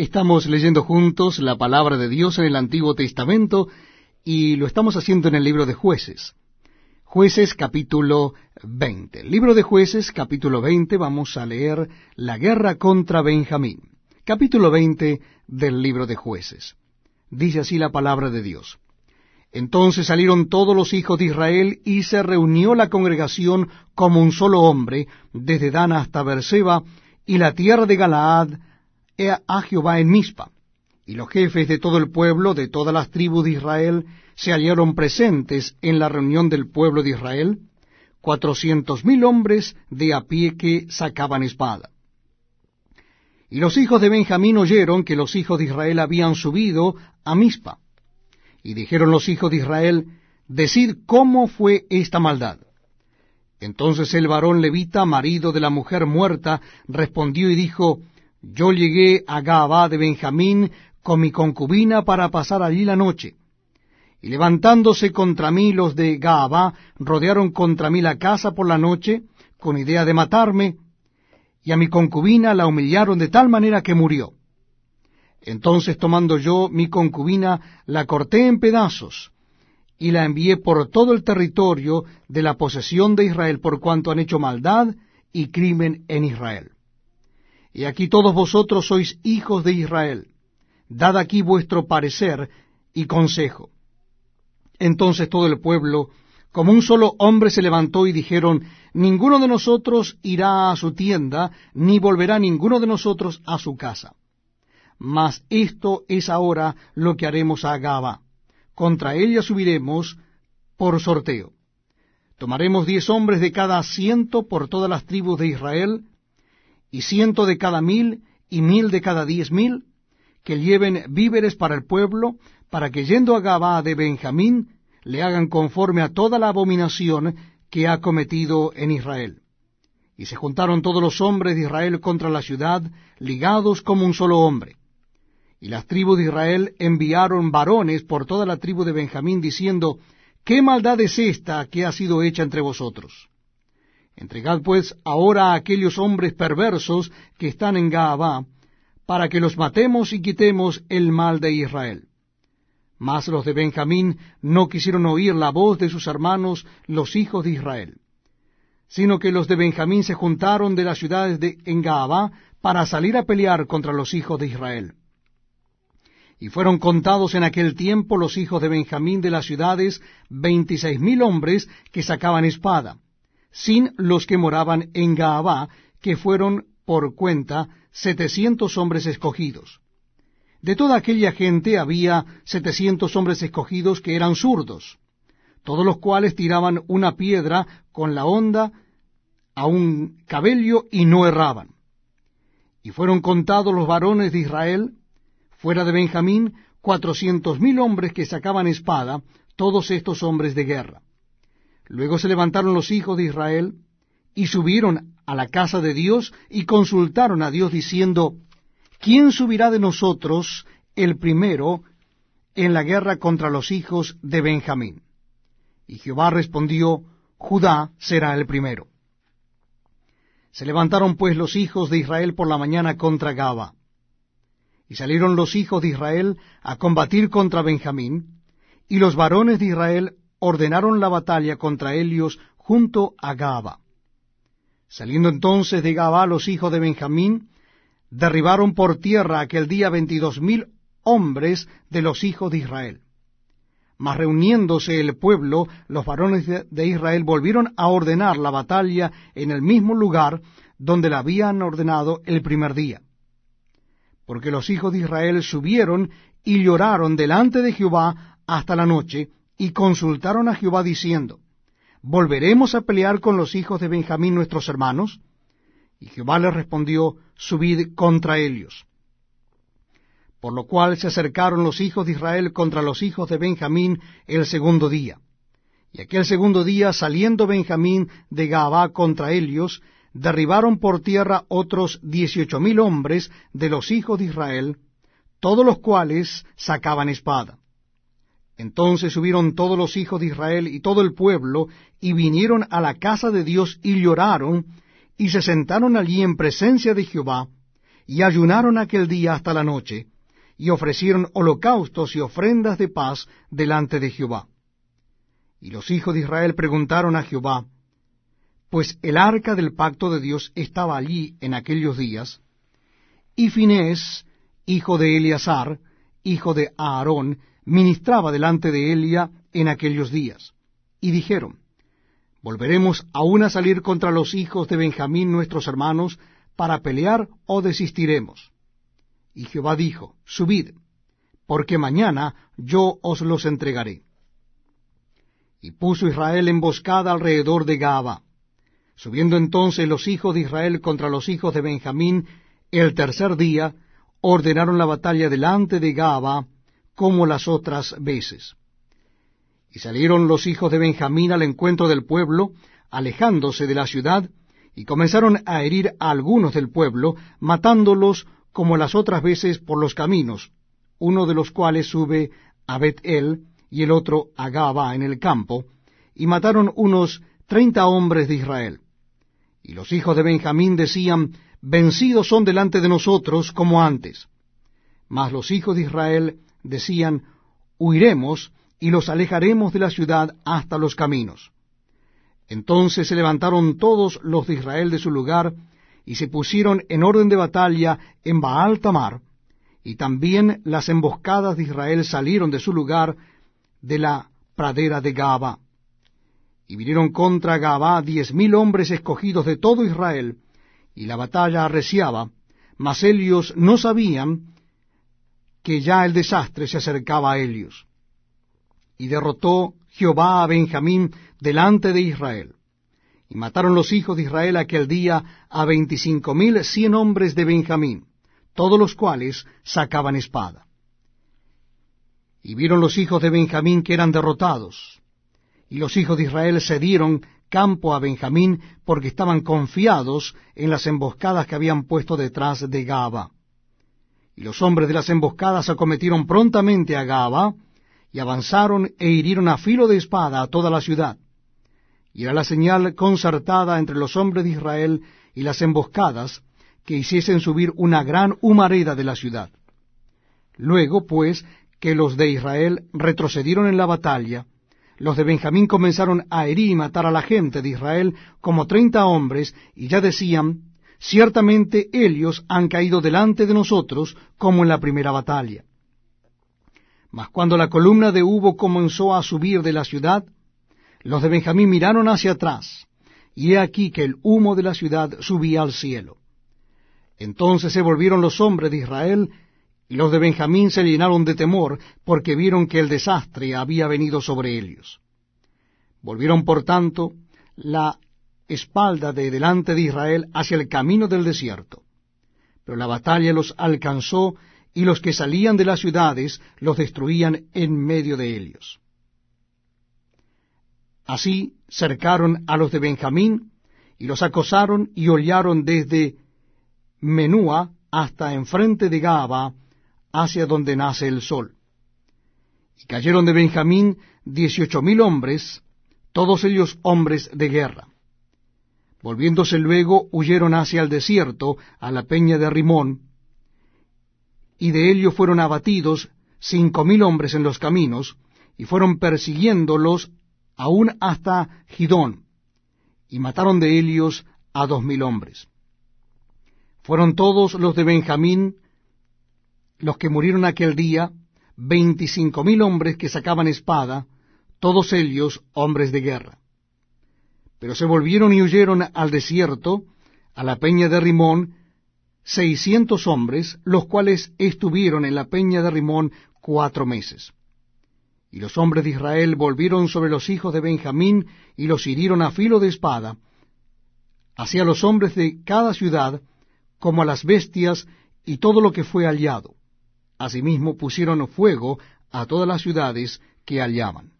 Estamos leyendo juntos la palabra de Dios en el Antiguo Testamento y lo estamos haciendo en el libro de jueces. Jueces capítulo 20. Libro de jueces capítulo 20 vamos a leer la guerra contra Benjamín. Capítulo 20 del libro de jueces. Dice así la palabra de Dios. Entonces salieron todos los hijos de Israel y se reunió la congregación como un solo hombre, desde Dan hasta Berseba, y la tierra de Galaad a Jehová en Mizpa. Y los jefes de todo el pueblo, de todas las tribus de Israel, se hallaron presentes en la reunión del pueblo de Israel, cuatrocientos mil hombres de a pie que sacaban espada. Y los hijos de Benjamín oyeron que los hijos de Israel habían subido a Mizpa. Y dijeron los hijos de Israel, Decid cómo fue esta maldad. Entonces el varón levita, marido de la mujer muerta, respondió y dijo, Yo llegué a Gaabá de Benjamín con mi concubina para pasar allí la noche. Y levantándose contra mí los de Gaabá, rodearon contra mí la casa por la noche, con idea de matarme, y a mi concubina la humillaron de tal manera que murió. Entonces tomando yo mi concubina, la corté en pedazos, y la envié por todo el territorio de la posesión de Israel, por cuanto han hecho maldad y crimen en Israel. Y aquí todos vosotros sois hijos de Israel. Dad aquí vuestro parecer y consejo. Entonces todo el pueblo, como un solo hombre, se levantó y dijeron, Ninguno de nosotros irá a su tienda, ni volverá ninguno de nosotros a su casa. Mas esto es ahora lo que haremos a Gaba contra ella subiremos por sorteo. Tomaremos diez hombres de cada ciento por todas las tribus de Israel, y ciento de cada mil, y mil de cada diez mil, que lleven víveres para el pueblo, para que yendo a Gabá de Benjamín, le hagan conforme a toda la abominación que ha cometido en Israel. Y se juntaron todos los hombres de Israel contra la ciudad, ligados como un solo hombre. Y las tribus de Israel enviaron varones por toda la tribu de Benjamín, diciendo, ¿Qué maldad es esta que ha sido hecha entre vosotros? Entregad pues ahora a aquellos hombres perversos que están en Gaabá, para que los matemos y quitemos el mal de Israel. Mas los de Benjamín no quisieron oír la voz de sus hermanos, los hijos de Israel, sino que los de Benjamín se juntaron de las ciudades de Gaabá para salir a pelear contra los hijos de Israel. Y fueron contados en aquel tiempo los hijos de Benjamín de las ciudades veintiséis mil hombres que sacaban espada, sin los que moraban en Gaabá, que fueron por cuenta setecientos hombres escogidos. De toda aquella gente había setecientos hombres escogidos que eran zurdos, todos los cuales tiraban una piedra con la honda a un cabello y no erraban. Y fueron contados los varones de Israel, fuera de Benjamín, cuatrocientos mil hombres que sacaban espada, todos estos hombres de guerra. Luego se levantaron los hijos de Israel y subieron a la casa de Dios y consultaron a Dios diciendo, ¿quién subirá de nosotros el primero en la guerra contra los hijos de Benjamín? Y Jehová respondió, Judá será el primero. Se levantaron pues los hijos de Israel por la mañana contra Gaba y salieron los hijos de Israel a combatir contra Benjamín, y los varones de Israel ordenaron la batalla contra ellos junto a Gaba. Saliendo entonces de Gaba los hijos de Benjamín, derribaron por tierra aquel día veintidós mil hombres de los hijos de Israel. Mas reuniéndose el pueblo, los varones de Israel volvieron a ordenar la batalla en el mismo lugar donde la habían ordenado el primer día porque los hijos de Israel subieron y lloraron delante de Jehová hasta la noche, y consultaron a Jehová diciendo, ¿volveremos a pelear con los hijos de Benjamín nuestros hermanos? Y Jehová les respondió, subid contra ellos. Por lo cual se acercaron los hijos de Israel contra los hijos de Benjamín el segundo día. Y aquel segundo día, saliendo Benjamín de Gaabá contra ellos, derribaron por tierra otros dieciocho mil hombres de los hijos de Israel, todos los cuales sacaban espada. Entonces subieron todos los hijos de Israel y todo el pueblo, y vinieron a la casa de Dios y lloraron, y se sentaron allí en presencia de Jehová, y ayunaron aquel día hasta la noche, y ofrecieron holocaustos y ofrendas de paz delante de Jehová. Y los hijos de Israel preguntaron a Jehová, pues el arca del pacto de Dios estaba allí en aquellos días, y Finés, hijo de Eleazar, hijo de Aarón, ministraba delante de Elia en aquellos días. Y dijeron, ¿volveremos aún a salir contra los hijos de Benjamín nuestros hermanos para pelear o desistiremos? Y Jehová dijo, Subid, porque mañana yo os los entregaré. Y puso Israel emboscada alrededor de Gaaba. Subiendo entonces los hijos de Israel contra los hijos de Benjamín, el tercer día, ordenaron la batalla delante de Gaaba, como las otras veces. Y salieron los hijos de Benjamín al encuentro del pueblo, alejándose de la ciudad, y comenzaron a herir a algunos del pueblo, matándolos como las otras veces por los caminos, uno de los cuales sube a Bet-El y el otro a Gaba en el campo, y mataron unos treinta hombres de Israel. Y los hijos de Benjamín decían, Vencidos son delante de nosotros como antes. Mas los hijos de Israel decían, Huiremos y los alejaremos de la ciudad hasta los caminos. Entonces se levantaron todos los de Israel de su lugar, y se pusieron en orden de batalla en Baal Tamar, y también las emboscadas de Israel salieron de su lugar de la pradera de Gaba. Y vinieron contra Gaba diez mil hombres escogidos de todo Israel, y la batalla arreciaba, mas ellos no sabían que ya el desastre se acercaba a ellos y derrotó Jehová a Benjamín delante de Israel. Y mataron los hijos de Israel aquel día a veinticinco mil cien hombres de Benjamín, todos los cuales sacaban espada. Y vieron los hijos de Benjamín que eran derrotados, y los hijos de Israel cedieron campo a Benjamín porque estaban confiados en las emboscadas que habían puesto detrás de Gaba. Los hombres de las emboscadas acometieron prontamente a Gaba, y avanzaron e hirieron a filo de espada a toda la ciudad. Y era la señal concertada entre los hombres de Israel y las emboscadas, que hiciesen subir una gran humareda de la ciudad. Luego, pues, que los de Israel retrocedieron en la batalla, los de Benjamín comenzaron a herir y matar a la gente de Israel como treinta hombres, y ya decían, ciertamente ellos han caído delante de nosotros como en la primera batalla. Mas cuando la columna de hubo comenzó a subir de la ciudad, los de Benjamín miraron hacia atrás, y he aquí que el humo de la ciudad subía al cielo. Entonces se volvieron los hombres de Israel, y los de Benjamín se llenaron de temor, porque vieron que el desastre había venido sobre ellos. Volvieron, por tanto, la espalda de delante de Israel hacia el camino del desierto. Pero la batalla los alcanzó y los que salían de las ciudades los destruían en medio de ellos. Así cercaron a los de Benjamín, y los acosaron y hollaron desde Menúa hasta enfrente de Gaba, hacia donde nace el sol. Y cayeron de Benjamín dieciocho mil hombres, todos ellos hombres de guerra. Volviéndose luego, huyeron hacia el desierto, a la peña de Rimón, y de ellos fueron abatidos cinco mil hombres en los caminos, y fueron persiguiéndolos aún hasta Gidón, y mataron de ellos a dos mil hombres. Fueron todos los de Benjamín los que murieron aquel día, veinticinco mil hombres que sacaban espada, todos ellos hombres de guerra. Pero se volvieron y huyeron al desierto, a la peña de Rimón, seiscientos hombres, los cuales estuvieron en la peña de Rimón cuatro meses. Y los hombres de Israel volvieron sobre los hijos de Benjamín y los hirieron a filo de espada, hacia los hombres de cada ciudad, como a las bestias y todo lo que fue hallado. Asimismo pusieron fuego a todas las ciudades que hallaban.